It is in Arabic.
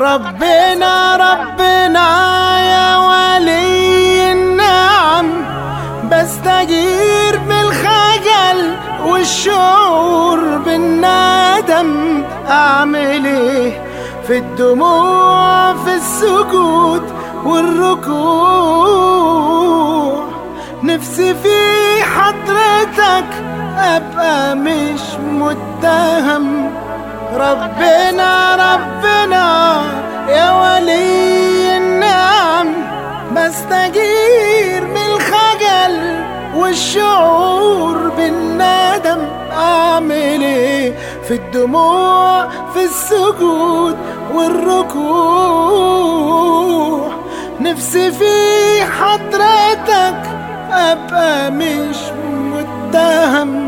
ربنا ربنا يا ولي النعم. بستجير بالخجل والشعور بالندم. أعمل إيه في الدموع في السجود والركوع؟ نفسي في حضرتك أبقى مش متهم. ربنا بستجير من الخجل والشعور بالندم. أعمل إيه في الدموع في السجود والركوع؟ نفسي في حضرتك أبقى مش متهم.